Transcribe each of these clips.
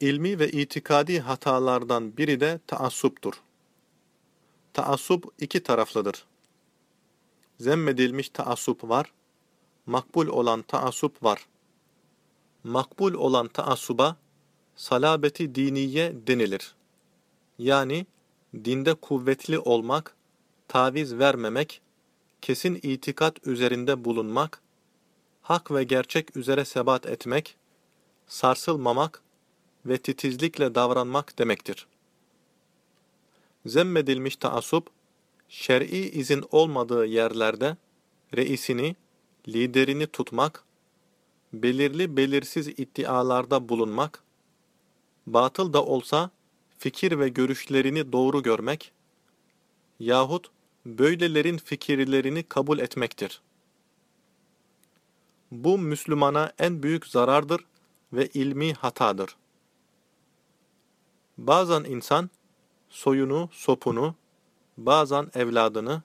İlmi ve itikadi hatalardan biri de taassuptur. Taassup iki taraflıdır. Zemmedilmiş taassup var, makbul olan taassup var. Makbul olan taassuba salabeti diniye denilir. Yani dinde kuvvetli olmak, taviz vermemek, kesin itikat üzerinde bulunmak, hak ve gerçek üzere sebat etmek, sarsılmamak ve titizlikle davranmak demektir. Zemmedilmiş taassup, şer'i izin olmadığı yerlerde reisini, liderini tutmak, belirli belirsiz iddialarda bulunmak, batıl da olsa fikir ve görüşlerini doğru görmek yahut böylelerin fikirlerini kabul etmektir. Bu Müslümana en büyük zarardır ve ilmi hatadır. Bazen insan soyunu, sopunu, bazen evladını,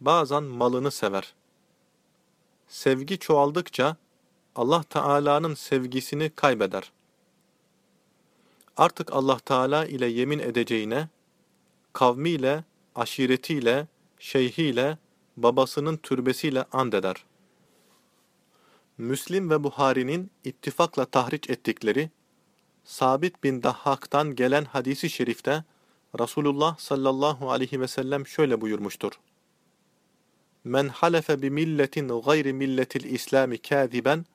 bazen malını sever. Sevgi çoğaldıkça Allah Teala'nın sevgisini kaybeder. Artık Allah Teala ile yemin edeceğine, kavmiyle, aşiretiyle, şeyhiyle, babasının türbesiyle and eder. Müslim ve Buhari'nin ittifakla tahriç ettikleri, Sabit bin Dahhak'tan gelen hadisi şerifte, Resulullah sallallahu aleyhi ve sellem şöyle buyurmuştur. Men halefe bi milletin gayri milletil İslami kâziben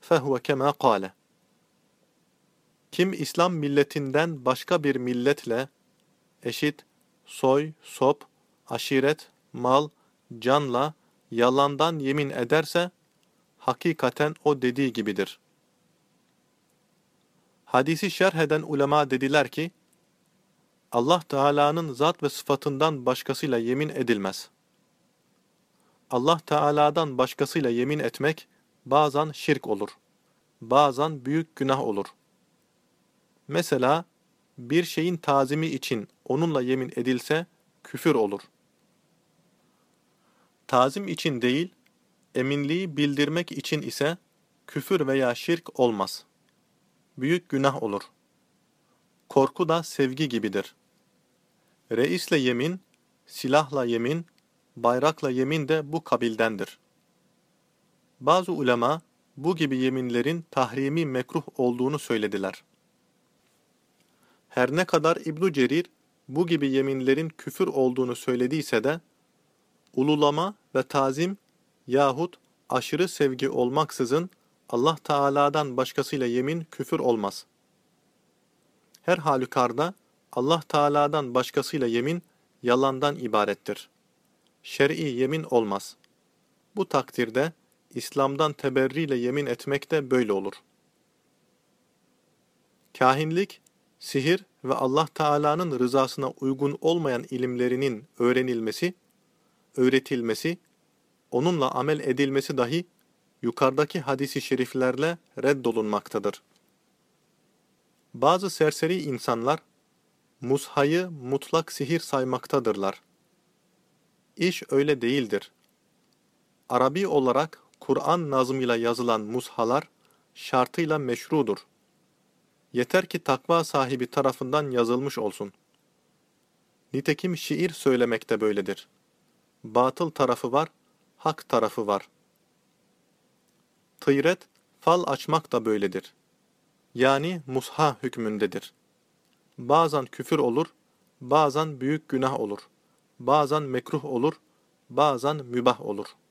fehuve kema kâle. Kim İslam milletinden başka bir milletle eşit, soy, sop, aşiret, mal, canla yalandan yemin ederse hakikaten o dediği gibidir. Hadisi şerh eden ulema dediler ki, Allah Teala'nın zat ve sıfatından başkasıyla yemin edilmez. Allah Teala'dan başkasıyla yemin etmek bazen şirk olur, bazen büyük günah olur. Mesela bir şeyin tazimi için onunla yemin edilse küfür olur. Tazim için değil, eminliği bildirmek için ise küfür veya şirk olmaz. Büyük günah olur. Korku da sevgi gibidir. Reisle yemin, silahla yemin, bayrakla yemin de bu kabildendir. Bazı ulema bu gibi yeminlerin tahrimi mekruh olduğunu söylediler. Her ne kadar İbn Cerir bu gibi yeminlerin küfür olduğunu söylediyse de ululama ve tazim yahut aşırı sevgi olmaksızın Allah Teala'dan başkasıyla yemin küfür olmaz. Her halükarda Allah Teala'dan başkasıyla yemin yalandan ibarettir. Şer'i yemin olmaz. Bu takdirde İslam'dan teberriyle yemin etmek de böyle olur. Kahinlik, sihir ve Allah Teala'nın rızasına uygun olmayan ilimlerinin öğrenilmesi, öğretilmesi, onunla amel edilmesi dahi yukarıdaki hadisi şeriflerle reddolunmaktadır. Bazı serseri insanlar, mushayı mutlak sihir saymaktadırlar. İş öyle değildir. Arabi olarak Kur'an nazmıyla yazılan mushalar şartıyla meşrudur. Yeter ki takva sahibi tarafından yazılmış olsun. Nitekim şiir söylemek de böyledir. Batıl tarafı var, hak tarafı var. Tıyret, fal açmak da böyledir. Yani musha hükmündedir. Bazen küfür olur, bazen büyük günah olur, bazen mekruh olur, bazen mübah olur.''